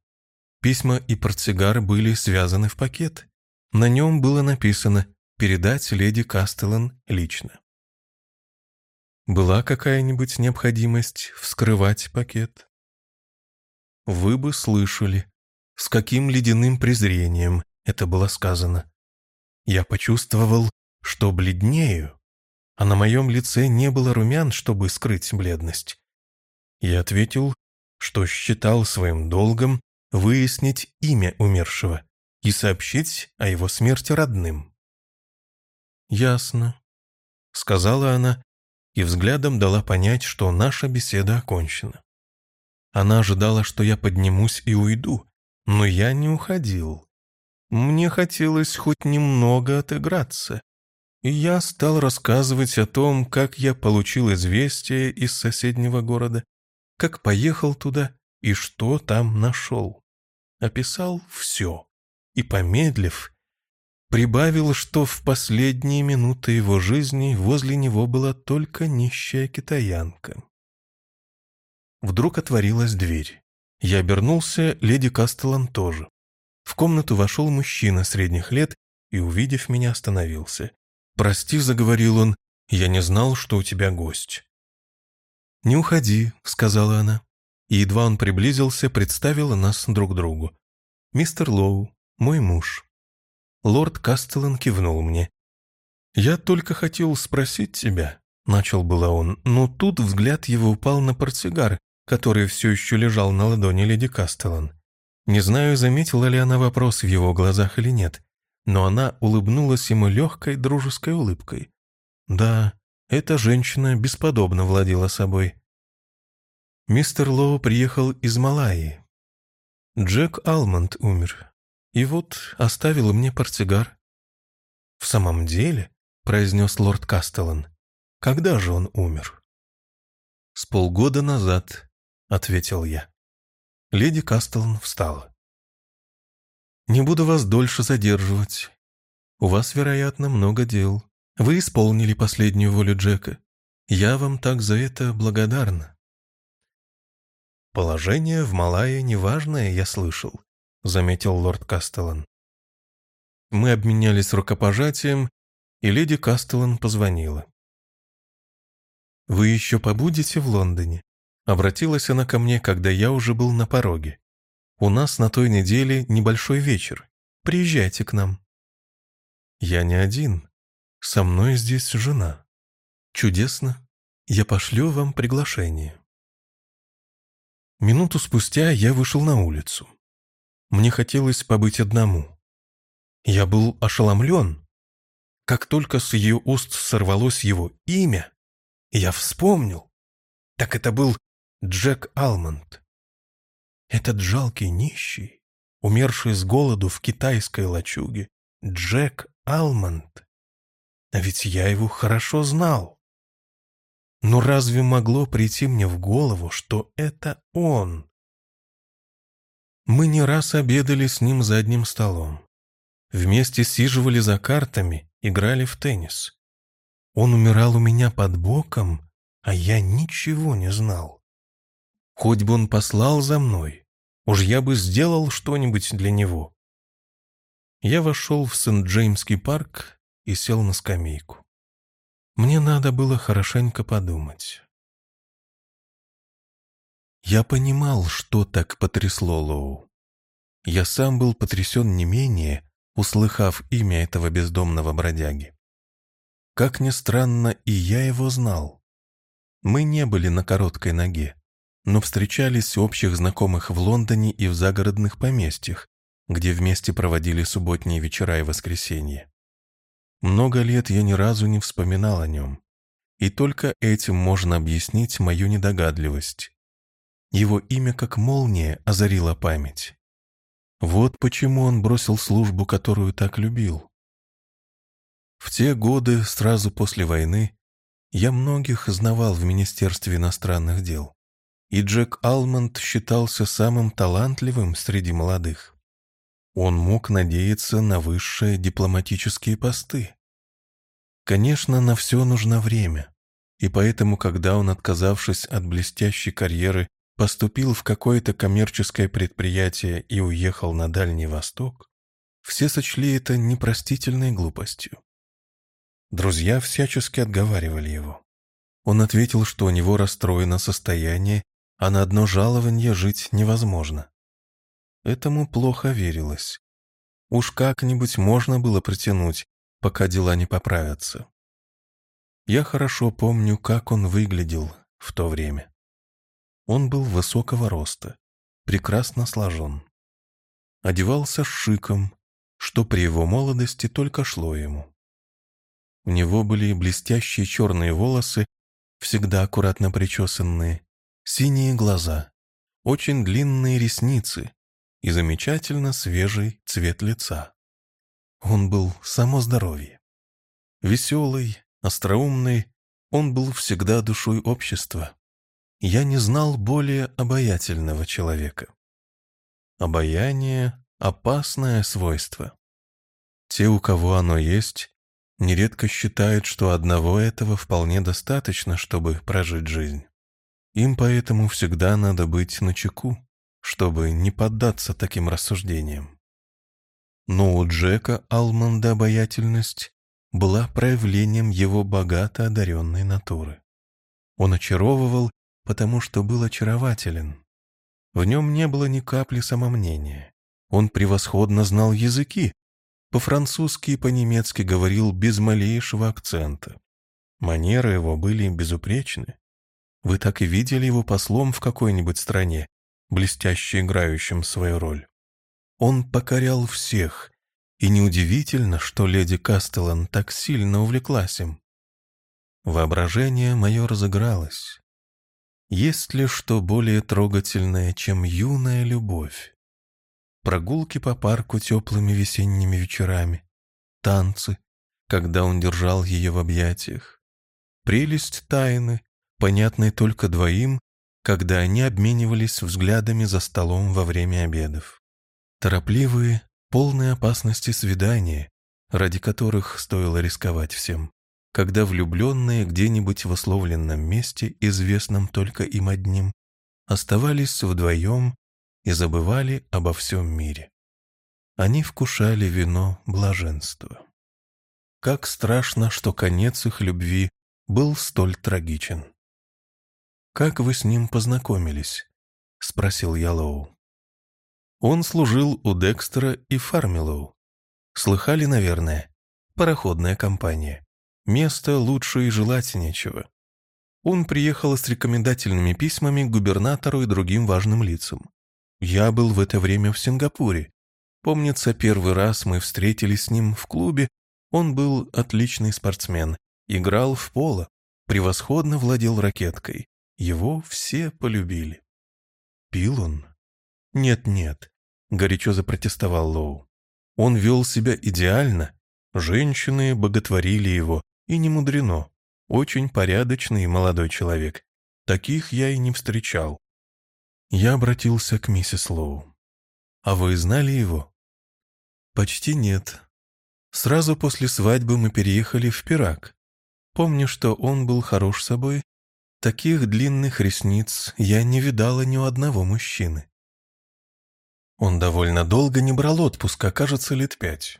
Письма и портсигар были связаны в пакет. На нем было написано «Передать леди Кастелан лично». Была какая-нибудь необходимость вскрывать пакет? Вы бы слышали, с каким ледяным презрением это было сказано. Я почувствовал, что бледнею, а на моем лице не было румян, чтобы скрыть бледность. Я ответил, что считал своим долгом выяснить имя умершего и сообщить о его смерти родным. «Ясно», — сказала она и взглядом дала понять, что наша беседа окончена. Она ожидала, что я поднимусь и уйду, но я не уходил. Мне хотелось хоть немного отыграться, и я стал рассказывать о том, как я получил известие из соседнего города, как поехал туда и что там нашел. Описал все и, помедлив, прибавил, что в последние минуты его жизни возле него была только нищая китаянка. Вдруг отворилась дверь. Я обернулся, леди Кастелан тоже. В комнату вошел мужчина средних лет и, увидев меня, остановился. «Прости», — заговорил он, — «я не знал, что у тебя гость». «Не уходи», — сказала она. И едва он приблизился, представила нас друг другу. «Мистер Лоу, мой муж». Лорд Кастелан кивнул мне. «Я только хотел спросить тебя», — начал было он, но тут взгляд его упал на портсигар, который все еще лежал на ладони леди Кастелан. Не знаю, заметила ли она вопрос в его глазах или нет но она улыбнулась ему легкой дружеской улыбкой. Да, эта женщина бесподобно владела собой. Мистер Лоу приехал из Малайи. Джек Алмонд умер. И вот оставил мне портсигар. «В самом деле?» — произнес лорд Кастеллан. «Когда же он умер?» «С полгода назад», — ответил я. Леди Кастеллан встала. Не буду вас дольше задерживать. У вас, вероятно, много дел. Вы исполнили последнюю волю Джека. Я вам так за это благодарна. Положение в Малайе неважное, я слышал, заметил лорд Кастеллан. Мы обменялись рукопожатием, и леди Кастеллан позвонила. «Вы еще побудете в Лондоне?» Обратилась она ко мне, когда я уже был на пороге. У нас на той неделе небольшой вечер. Приезжайте к нам». «Я не один. Со мной здесь жена. Чудесно. Я пошлю вам приглашение». Минуту спустя я вышел на улицу. Мне хотелось побыть одному. Я был ошеломлен. Как только с ее уст сорвалось его имя, я вспомнил. Так это был Джек Алмонд. Этот жалкий нищий, умерший с голоду в китайской лачуге, Джек Алмонд. А ведь я его хорошо знал. Но разве могло прийти мне в голову, что это он? Мы не раз обедали с ним за одним столом. Вместе сиживали за картами, играли в теннис. Он умирал у меня под боком, а я ничего не знал. Хоть бы он послал за мной, уж я бы сделал что-нибудь для него. Я вошел в Сент-Джеймский парк и сел на скамейку. Мне надо было хорошенько подумать. Я понимал, что так потрясло Лоу. Я сам был потрясен не менее, услыхав имя этого бездомного бродяги. Как ни странно, и я его знал. Мы не были на короткой ноге, но встречались общих знакомых в Лондоне и в загородных поместьях, где вместе проводили субботние вечера и воскресенье. Много лет я ни разу не вспоминал о нем, и только этим можно объяснить мою недогадливость. Его имя как молния озарило память. Вот почему он бросил службу, которую так любил. В те годы, сразу после войны, я многих знавал в Министерстве иностранных дел, и Джек Алмонд считался самым талантливым среди молодых. Он мог надеяться на высшие дипломатические посты. Конечно, на все нужно время, и поэтому, когда он, отказавшись от блестящей карьеры, поступил в какое-то коммерческое предприятие и уехал на Дальний Восток, все сочли это непростительной глупостью. Друзья всячески отговаривали его. Он ответил, что у него расстроено состояние, а на одно жалование жить невозможно. Этому плохо верилось. Уж как-нибудь можно было протянуть, пока дела не поправятся. Я хорошо помню, как он выглядел в то время. Он был высокого роста, прекрасно сложен. Одевался с шиком, что при его молодости только шло ему. У него были блестящие черные волосы, всегда аккуратно причесанные, синие глаза, очень длинные ресницы, и замечательно свежий цвет лица. Он был само здоровье. Веселый, остроумный, он был всегда душой общества. Я не знал более обаятельного человека. Обаяние — опасное свойство. Те, у кого оно есть, нередко считают, что одного этого вполне достаточно, чтобы прожить жизнь. Им поэтому всегда надо быть начеку чтобы не поддаться таким рассуждениям. Но у Джека Алманда обаятельность была проявлением его богато одаренной натуры. Он очаровывал, потому что был очарователен. В нем не было ни капли самомнения. Он превосходно знал языки, по-французски и по-немецки говорил без малейшего акцента. Манеры его были безупречны. Вы так и видели его послом в какой-нибудь стране, блестяще играющим свою роль. Он покорял всех, и неудивительно, что леди Кастелан так сильно увлеклась им. Воображение мое разыгралось. Есть ли что более трогательное, чем юная любовь? Прогулки по парку теплыми весенними вечерами, танцы, когда он держал ее в объятиях, прелесть тайны, понятной только двоим когда они обменивались взглядами за столом во время обедов. Торопливые, полные опасности свидания, ради которых стоило рисковать всем, когда влюбленные где-нибудь в условленном месте, известном только им одним, оставались вдвоем и забывали обо всем мире. Они вкушали вино блаженства. Как страшно, что конец их любви был столь трагичен. «Как вы с ним познакомились?» — спросил я Лоу. Он служил у Декстера и Фармилоу. Слыхали, наверное? Пароходная компания. Место лучше и желать нечего. Он приехал с рекомендательными письмами к губернатору и другим важным лицам. Я был в это время в Сингапуре. Помнится, первый раз мы встретились с ним в клубе. Он был отличный спортсмен, играл в поло, превосходно владел ракеткой. Его все полюбили. Пил он? Нет-нет, горячо запротестовал Лоу. Он вел себя идеально. Женщины боготворили его, и не мудрено. Очень порядочный молодой человек. Таких я и не встречал. Я обратился к миссис Лоу. «А вы знали его?» «Почти нет. Сразу после свадьбы мы переехали в Пирак. Помню, что он был хорош собой, Таких длинных ресниц я не видала ни у одного мужчины. Он довольно долго не брал отпуска, кажется, лет пять.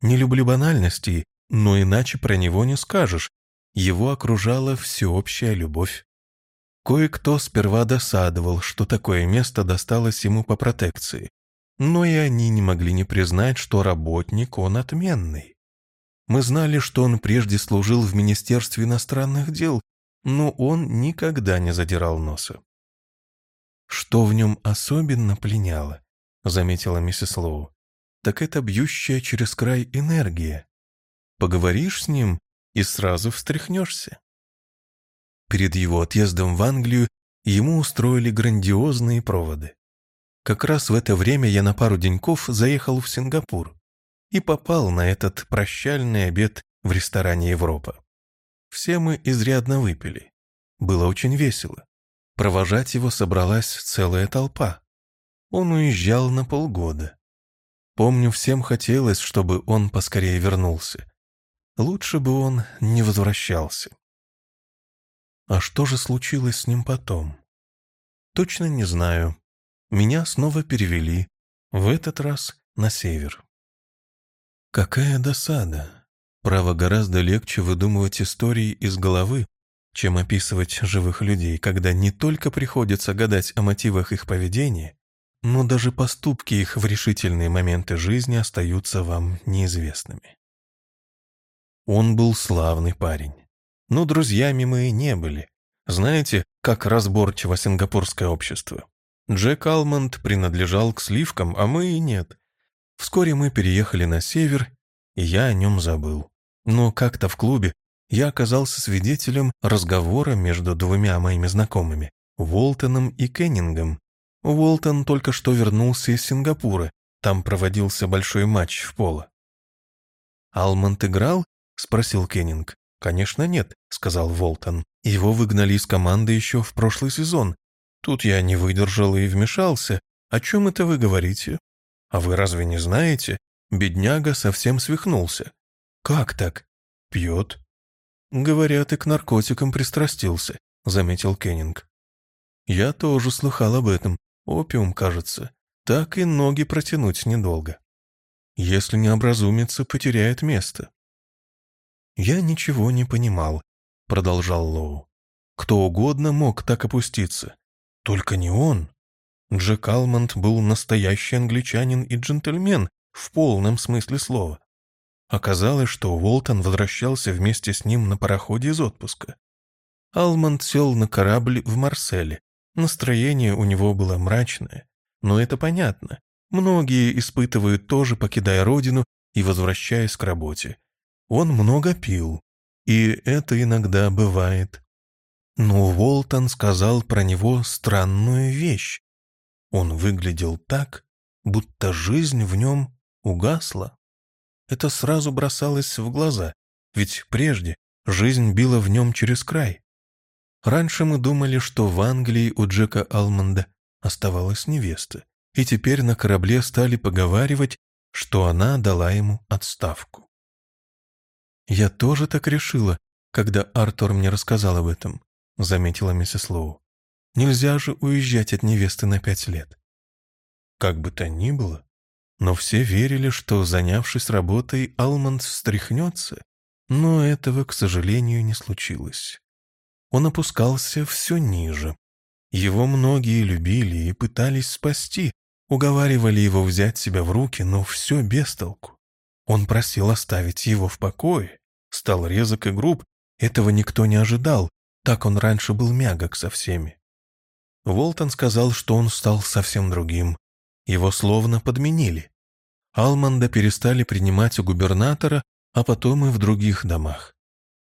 Не люблю банальностей, но иначе про него не скажешь. Его окружала всеобщая любовь. Кое-кто сперва досадовал, что такое место досталось ему по протекции, но и они не могли не признать, что работник он отменный. Мы знали, что он прежде служил в Министерстве иностранных дел, но он никогда не задирал носа. Что в нем особенно пленяло, заметила миссис Лоу, так это бьющая через край энергия. Поговоришь с ним и сразу встряхнешься. Перед его отъездом в Англию ему устроили грандиозные проводы. Как раз в это время я на пару деньков заехал в Сингапур и попал на этот прощальный обед в ресторане «Европа». Все мы изрядно выпили. Было очень весело. Провожать его собралась целая толпа. Он уезжал на полгода. Помню, всем хотелось, чтобы он поскорее вернулся. Лучше бы он не возвращался. А что же случилось с ним потом? Точно не знаю. Меня снова перевели, в этот раз на север. Какая досада. Право, гораздо легче выдумывать истории из головы, чем описывать живых людей, когда не только приходится гадать о мотивах их поведения, но даже поступки их в решительные моменты жизни остаются вам неизвестными. Он был славный парень. Но друзьями мы не были. Знаете, как разборчиво сингапурское общество. Джек Алмонд принадлежал к сливкам, а мы и нет. Вскоре мы переехали на север, и я о нем забыл. Но как-то в клубе я оказался свидетелем разговора между двумя моими знакомыми, Уолтоном и Кеннингом. Уолтон только что вернулся из Сингапура, там проводился большой матч в поло. «Алмонд играл?» — спросил Кеннинг. «Конечно нет», — сказал Волтон. «Его выгнали из команды еще в прошлый сезон. Тут я не выдержал и вмешался. О чем это вы говорите? А вы разве не знаете? Бедняга совсем свихнулся. Как так? Пьет. Говорят, и к наркотикам пристрастился, заметил Кеннинг. Я тоже слыхал об этом. Опиум, кажется. Так и ноги протянуть недолго. Если не образумится, потеряет место. «Я ничего не понимал», — продолжал Лоу. «Кто угодно мог так опуститься. Только не он. Джек Алмонд был настоящий англичанин и джентльмен в полном смысле слова. Оказалось, что Уолтон возвращался вместе с ним на пароходе из отпуска. Алмонд сел на корабль в Марселе. Настроение у него было мрачное. Но это понятно. Многие испытывают тоже, покидая родину и возвращаясь к работе. Он много пил, и это иногда бывает. Но Уолтон сказал про него странную вещь. Он выглядел так, будто жизнь в нем угасла. Это сразу бросалось в глаза, ведь прежде жизнь била в нем через край. Раньше мы думали, что в Англии у Джека Алмонда оставалась невеста, и теперь на корабле стали поговаривать, что она дала ему отставку. «Я тоже так решила, когда Артур мне рассказал об этом», — заметила миссис Лоу. «Нельзя же уезжать от невесты на пять лет». Как бы то ни было, но все верили, что, занявшись работой, Алмонд встряхнется, но этого, к сожалению, не случилось. Он опускался все ниже. Его многие любили и пытались спасти, уговаривали его взять себя в руки, но все без толку. Он просил оставить его в покое, стал резок и груб, этого никто не ожидал, так он раньше был мягок со всеми. Волтон сказал, что он стал совсем другим. Его словно подменили. Алманда перестали принимать у губернатора, а потом и в других домах.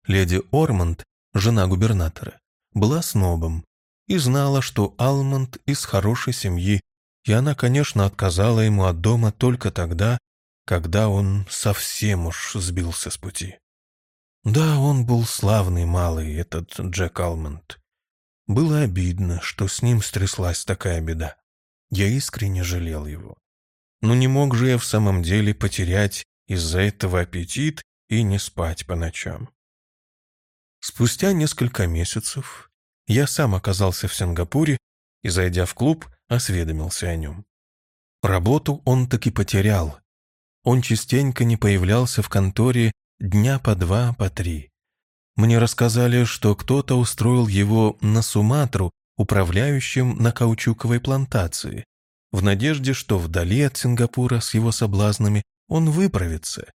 Леди Ормонд, жена губернатора, была снобом и знала, что Алмонд из хорошей семьи, и она, конечно, отказала ему от дома только тогда, когда он совсем уж сбился с пути. Да, он был славный малый, этот Джек Алмонд. Было обидно, что с ним стряслась такая беда. Я искренне жалел его. Но не мог же я в самом деле потерять из-за этого аппетит и не спать по ночам. Спустя несколько месяцев я сам оказался в Сингапуре и, зайдя в клуб, осведомился о нем. Работу он таки потерял. Он частенько не появлялся в конторе дня по два, по три. Мне рассказали, что кто-то устроил его на Суматру управляющим на каучуковой плантации, в надежде, что вдали от Сингапура с его соблазнами он выправится.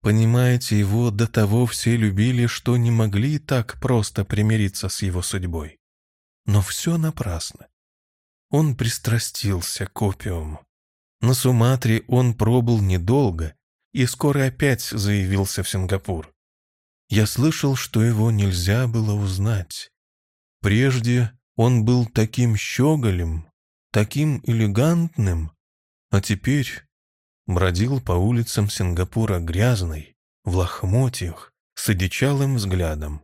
Понимаете, его до того все любили, что не могли так просто примириться с его судьбой. Но все напрасно. Он пристрастился к опиуму. На Суматре он пробыл недолго и скоро опять заявился в Сингапур. Я слышал, что его нельзя было узнать. Прежде он был таким щеголем, таким элегантным, а теперь бродил по улицам Сингапура грязный, в лохмотьях, с одичалым взглядом.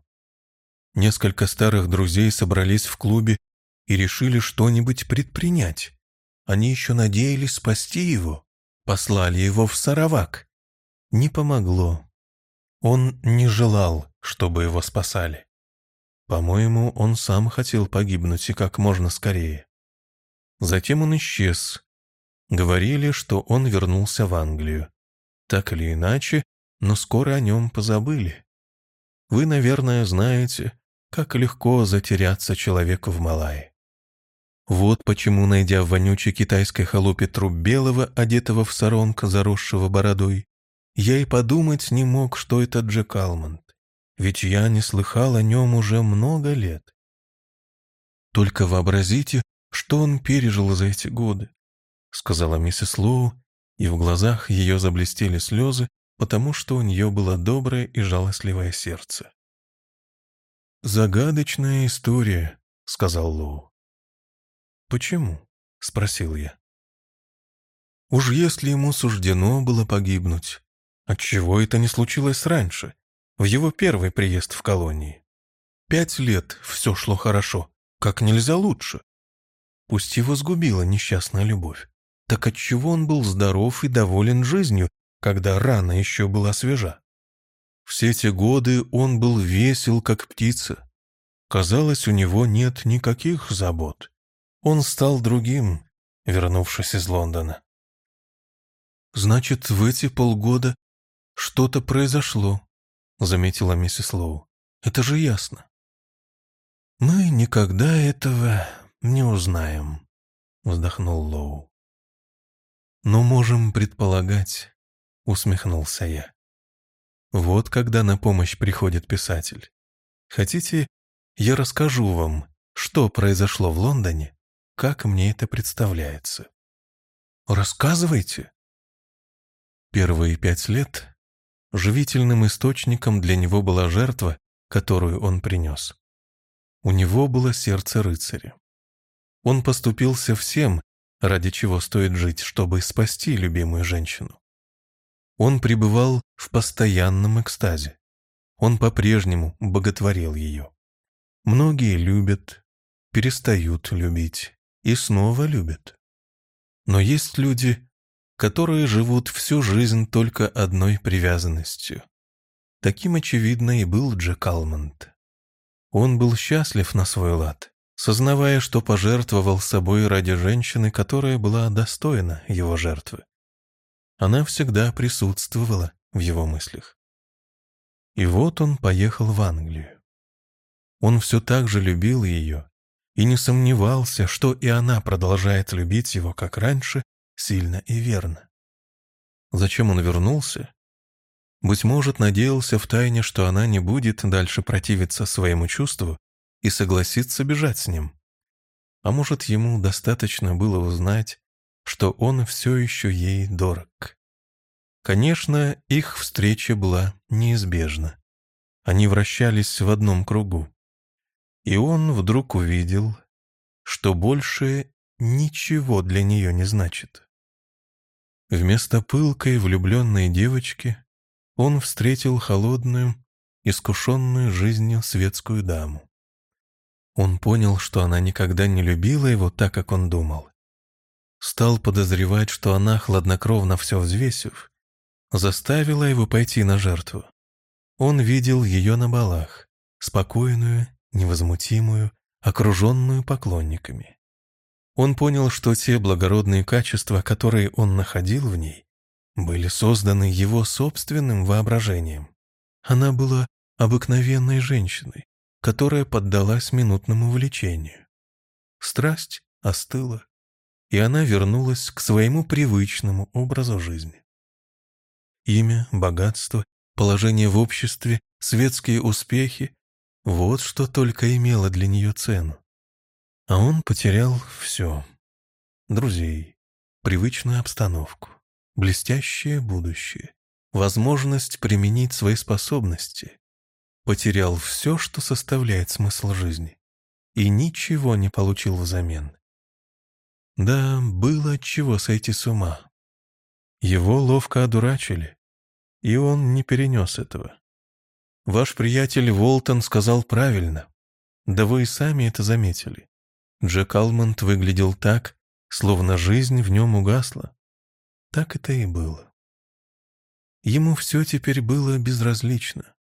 Несколько старых друзей собрались в клубе и решили что-нибудь предпринять. Они еще надеялись спасти его, послали его в Саравак. Не помогло. Он не желал, чтобы его спасали. По-моему, он сам хотел погибнуть и как можно скорее. Затем он исчез. Говорили, что он вернулся в Англию. Так или иначе, но скоро о нем позабыли. Вы, наверное, знаете, как легко затеряться человеку в Малайи. Вот почему, найдя в вонючей китайской халупе труп белого, одетого в саронг, заросшего бородой, я и подумать не мог, что это Джек Алмонд, ведь я не слыхал о нем уже много лет. Только вообразите, что он пережил за эти годы, сказала миссис Лоу, и в глазах ее заблестели слезы, потому что у нее было доброе и жалостливое сердце. «Загадочная история», — сказал Лоу. «Почему?» — спросил я. «Уж если ему суждено было погибнуть, отчего это не случилось раньше, в его первый приезд в колонии? Пять лет все шло хорошо, как нельзя лучше. Пусть его сгубила несчастная любовь. Так отчего он был здоров и доволен жизнью, когда рана еще была свежа? Все эти годы он был весел, как птица. Казалось, у него нет никаких забот. Он стал другим, вернувшись из Лондона. «Значит, в эти полгода что-то произошло», — заметила миссис Лоу. «Это же ясно». «Мы никогда этого не узнаем», — вздохнул Лоу. «Но можем предполагать», — усмехнулся я. «Вот когда на помощь приходит писатель. Хотите, я расскажу вам, что произошло в Лондоне как мне это представляется. Рассказывайте. Первые пять лет живительным источником для него была жертва, которую он принес. У него было сердце рыцаря. Он поступился всем, ради чего стоит жить, чтобы спасти любимую женщину. Он пребывал в постоянном экстазе. Он по-прежнему боготворил ее. Многие любят, перестают любить и снова любят. Но есть люди, которые живут всю жизнь только одной привязанностью. Таким, очевидно, и был Джек Алмонд. Он был счастлив на свой лад, сознавая, что пожертвовал собой ради женщины, которая была достойна его жертвы. Она всегда присутствовала в его мыслях. И вот он поехал в Англию. Он все так же любил ее, и не сомневался, что и она продолжает любить его, как раньше, сильно и верно. Зачем он вернулся? Быть может, надеялся втайне, что она не будет дальше противиться своему чувству и согласится бежать с ним. А может, ему достаточно было узнать, что он все еще ей дорог. Конечно, их встреча была неизбежна. Они вращались в одном кругу. И он вдруг увидел, что больше ничего для нее не значит. Вместо пылкой влюбленной девочки он встретил холодную, искушенную жизнью светскую даму. Он понял, что она никогда не любила его так, как он думал. Стал подозревать, что она, хладнокровно все взвесив, заставила его пойти на жертву. Он видел ее на балах, спокойную невозмутимую, окруженную поклонниками. Он понял, что те благородные качества, которые он находил в ней, были созданы его собственным воображением. Она была обыкновенной женщиной, которая поддалась минутному влечению. Страсть остыла, и она вернулась к своему привычному образу жизни. Имя, богатство, положение в обществе, светские успехи — вот что только имело для нее цену. А он потерял все. Друзей, привычную обстановку, блестящее будущее, возможность применить свои способности. Потерял все, что составляет смысл жизни, и ничего не получил взамен. Да, было от чего сойти с ума. Его ловко одурачили, и он не перенес этого. Ваш приятель Волтон сказал правильно. Да вы и сами это заметили. Джек Алмонд выглядел так, словно жизнь в нем угасла. Так это и было. Ему все теперь было безразлично.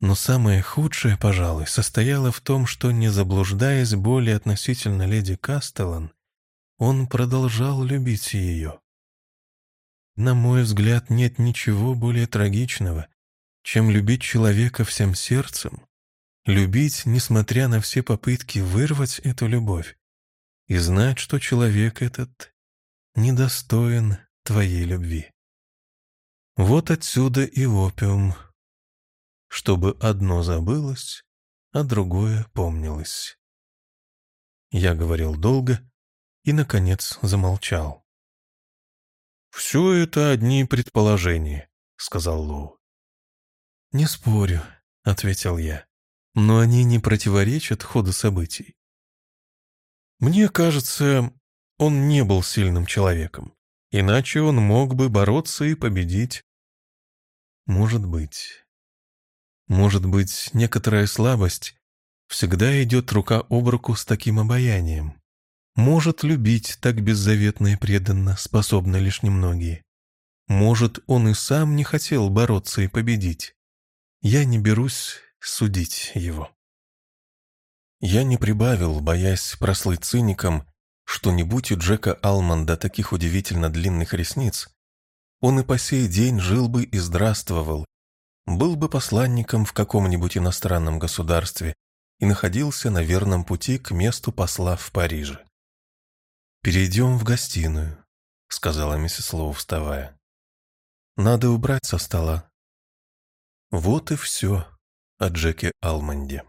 Но самое худшее, пожалуй, состояло в том, что, не заблуждаясь более относительно леди Кастеллан, он продолжал любить ее. На мой взгляд, нет ничего более трагичного, чем любить человека всем сердцем, любить, несмотря на все попытки вырвать эту любовь, и знать, что человек этот недостоин твоей любви. Вот отсюда и опиум, чтобы одно забылось, а другое помнилось. Я говорил долго, и, наконец, замолчал. «Все это одни предположения», — сказал Лоу. «Не спорю», — ответил я, — «но они не противоречат ходу событий». «Мне кажется, он не был сильным человеком, иначе он мог бы бороться и победить». «Может быть. Может быть, некоторая слабость всегда идет рука об руку с таким обаянием. Может любить так беззаветно и преданно способны лишь немногие. Может, он и сам не хотел бороться и победить. Я не берусь судить его. Я не прибавил, боясь прослыть циником, что не будь у Джека Алманда таких удивительно длинных ресниц, он и по сей день жил бы и здравствовал, был бы посланником в каком-нибудь иностранном государстве и находился на верном пути к месту посла в Париже. «Перейдем в гостиную», — сказала миссис Лоу, вставая. «Надо убрать со стола». Вот и все о Джеке Алманде.